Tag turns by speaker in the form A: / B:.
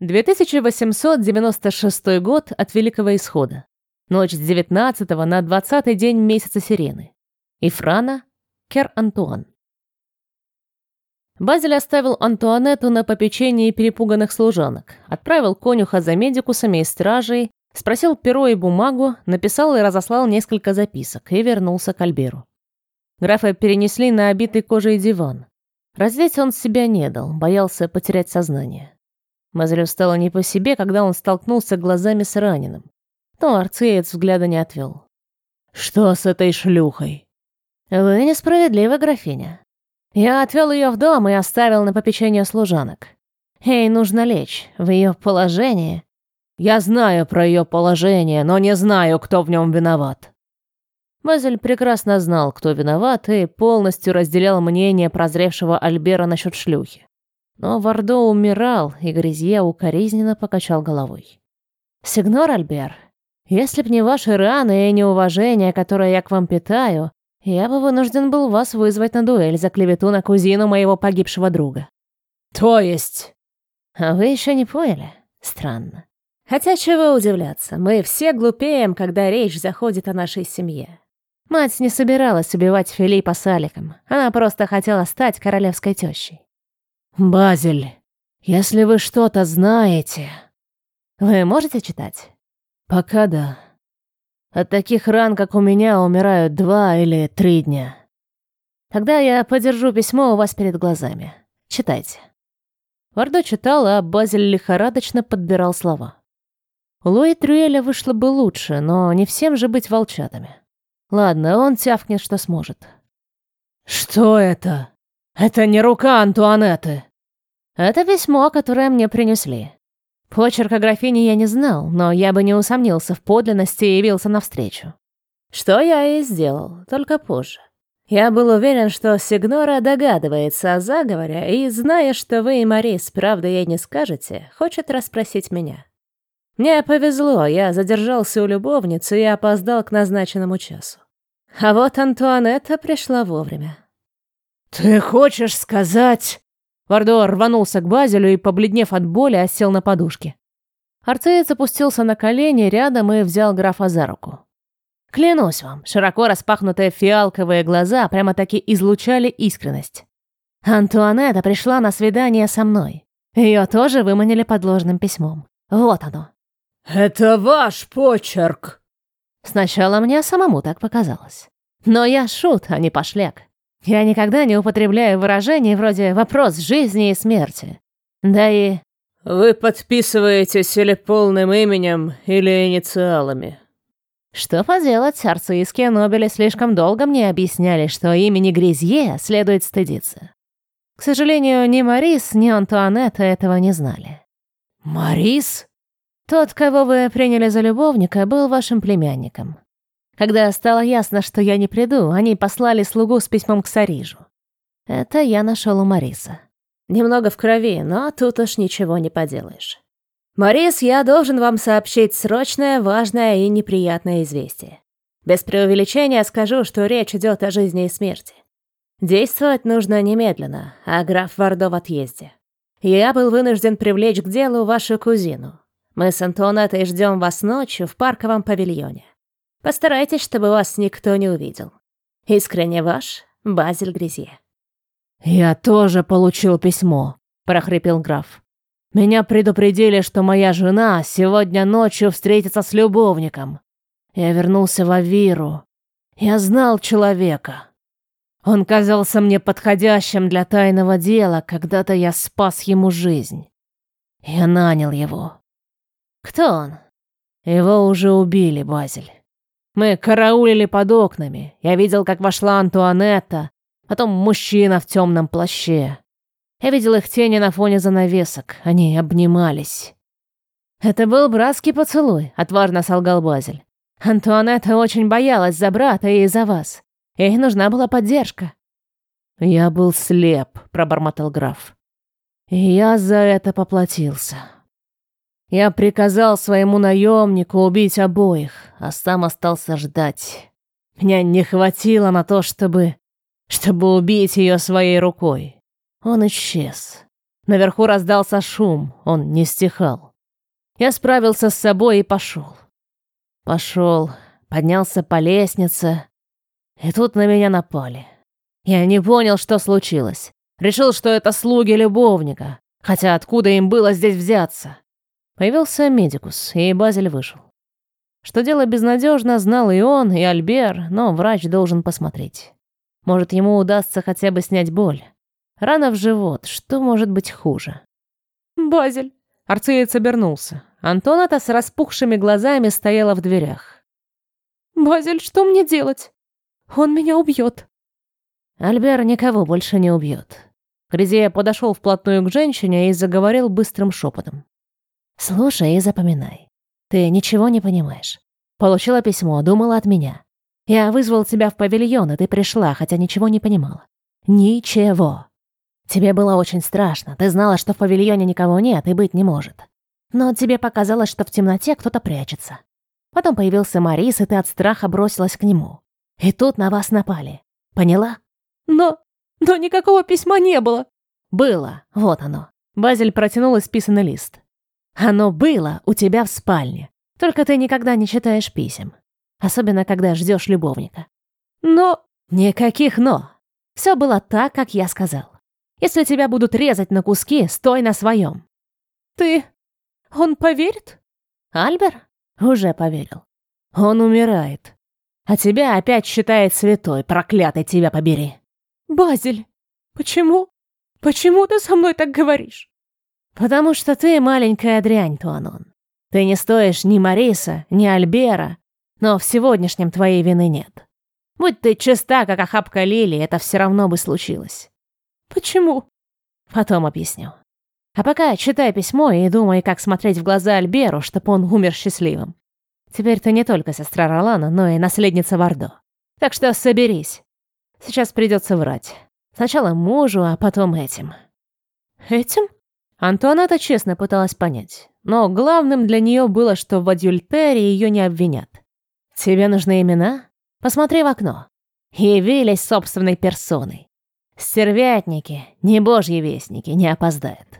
A: 2896 год от Великого Исхода. Ночь с 19 на 20 день месяца Сирены. Ифрана, Кер-Антуан. Базиль оставил Антуанетту на попечении перепуганных служанок, отправил конюха за медикусами и стражей, спросил перо и бумагу, написал и разослал несколько записок и вернулся к Альберу. Графа перенесли на обитый кожей диван. Раздеть он себя не дал, боялся потерять сознание. Мазелю стало не по себе, когда он столкнулся глазами с раненым. Но арцеец взгляда не отвел. «Что с этой шлюхой?» «Вы несправедливы, графиня. Я отвел ее в дом и оставил на попечение служанок. Ей нужно лечь. В ее положении... Я знаю про ее положение, но не знаю, кто в нем виноват. Мазель прекрасно знал, кто виноват, и полностью разделял мнение прозревшего Альбера насчет шлюхи. Но Вардо умирал, и Грязье укоризненно покачал головой. «Сигнор Альбер, если б не ваши раны и неуважение, которое я к вам питаю, я бы вынужден был вас вызвать на дуэль за клевету на кузину моего погибшего друга.
B: То есть?
A: А вы еще не поняли? Странно. Хотя чего удивляться, мы все глупеем, когда речь заходит о нашей семье. Мать не собиралась убивать Филиппа с Аликом, она просто хотела стать королевской тещей.
B: «Базель, если вы что-то знаете...»
A: «Вы можете читать?»
B: «Пока да», от таких ран, как у меня, умирают два или три дня.
A: Тогда я подержу письмо у вас перед глазами. Читайте. Вардо читал, а Базиль лихорадочно подбирал слова. У Луи Трюэля вышло бы лучше, но не всем же быть волчатами. Ладно, он тявкнет, что сможет.
B: «Что это? Это не рука Антуанетты!»
A: «Это письмо, которое мне принесли. Почерка графини я не знал, но я бы не усомнился в подлинности и явился навстречу. Что я и сделал, только позже. Я был уверен, что Сигнора догадывается о заговоре и, зная, что вы и Марис правда ей не скажете, хочет расспросить меня. Мне повезло, я задержался у любовницы и опоздал к назначенному часу. А вот Антуанетта пришла вовремя.
B: «Ты хочешь сказать...»
A: Вардо рванулся к Базилю и, побледнев от боли, осел на подушке. Арцеец опустился на колени рядом и взял графа за руку. Клянусь вам, широко распахнутые фиалковые глаза прямо-таки излучали искренность. Антуанетта пришла на свидание со мной. Ее тоже выманили подложным письмом. Вот оно.
B: «Это ваш почерк!»
A: Сначала мне самому так показалось. Но я шут, а не пошляк. Я никогда не употребляю выражений вроде «вопрос жизни и смерти». Да и...
B: Вы подписываетесь или полным именем, или инициалами.
A: Что поделать, арцийские Нобели слишком долго мне объясняли, что имени Гризье следует стыдиться. К сожалению, ни Марис, ни Антуанетта этого не знали.
B: «Марис?»
A: Тот, кого вы приняли за любовника, был вашим племянником. Когда стало ясно, что я не приду, они послали слугу с письмом к Сарижу. Это я нашел у Мариса. Немного в крови, но тут уж ничего не поделаешь. Марис, я должен вам сообщить срочное, важное и неприятное известие. Без преувеличения скажу, что речь идет о жизни и смерти. Действовать нужно немедленно, а граф Вардо в отъезде. Я был вынужден привлечь к делу вашу кузину. Мы с Антуанеттой ждем вас ночью в парковом павильоне. Постарайтесь, чтобы вас никто не увидел. Искренне ваш, Базиль Грязье.
B: «Я тоже получил письмо», — прохрипел граф. «Меня предупредили, что моя жена сегодня ночью встретится с любовником. Я вернулся в Авиру. Я знал человека. Он казался мне подходящим для тайного дела, когда-то я спас ему жизнь. Я нанял его.
A: Кто он?
B: Его уже убили, Базиль. Мы караулили под окнами. Я видел, как вошла Антуанетта, потом мужчина в темном плаще. Я видел их тени на фоне занавесок. Они обнимались.
A: «Это был братский поцелуй», — отважно солгал Базель. «Антуанетта очень боялась за брата и за вас. Ей нужна была поддержка».
B: «Я был слеп», — пробормотал граф. «И я за это поплатился». Я приказал своему наемнику убить обоих, а сам остался ждать. Меня не хватило на то, чтобы... чтобы убить ее своей рукой. Он исчез. Наверху раздался шум, он не стихал. Я справился с собой и пошел. Пошел, поднялся по лестнице, и тут на меня напали. Я не понял, что случилось. Решил, что это слуги любовника, хотя откуда им было здесь взяться? Появился медикус, и Базель вышел. Что дело безнадежно, знал и он, и Альбер, но врач должен посмотреть. Может, ему удастся хотя бы снять боль. Рана в живот, что может быть хуже?
A: «Базель!» Арцеец обернулся. Антоната с распухшими глазами стояла в дверях. «Базель, что мне делать? Он меня убьет!»
B: Альбер никого больше не убьет. Грязея подошел вплотную к женщине и заговорил быстрым шепотом. «Слушай и запоминай. Ты ничего не понимаешь. Получила письмо, думала от меня. Я вызвал тебя в павильон, и ты пришла, хотя ничего не понимала. Ничего. Тебе было очень страшно. Ты знала, что в павильоне никого нет и быть не может. Но тебе показалось, что в темноте кто-то прячется. Потом появился Марис, и ты от страха бросилась к нему. И тут на вас напали. Поняла?
A: Но... но никакого письма не было.
B: Было. Вот оно. Базель протянул исписанный лист. Оно было у тебя в спальне. Только ты никогда не читаешь писем. Особенно, когда ждешь любовника. Но... Никаких «но». Все было так, как я сказал. Если тебя будут резать на куски, стой на своем.
A: Ты... Он поверит?
B: Альбер? Уже поверил. Он умирает. А тебя опять считает святой, проклятый тебя побери.
A: Базиль, почему? Почему ты со мной так говоришь?
B: «Потому что ты маленькая дрянь, Туанон. Ты не стоишь ни Мариса, ни Альбера, но в сегодняшнем твоей вины нет. Будь ты чиста, как охапка лилии, это все равно бы случилось».
A: «Почему?»
B: «Потом объясню. А пока читай письмо и думай, как смотреть в глаза Альберу, чтобы он умер счастливым. Теперь ты не только сестра Ролана, но и наследница Вардо. Так что соберись. Сейчас придется врать. Сначала мужу, а потом этим».
A: «Этим?»
B: Антуаната честно пыталась понять, но главным для нее было, что в адюльтере ее не обвинят. «Тебе нужны имена? Посмотри в окно. Явились собственной персоной. Стервятники, не божьи вестники, не опоздают».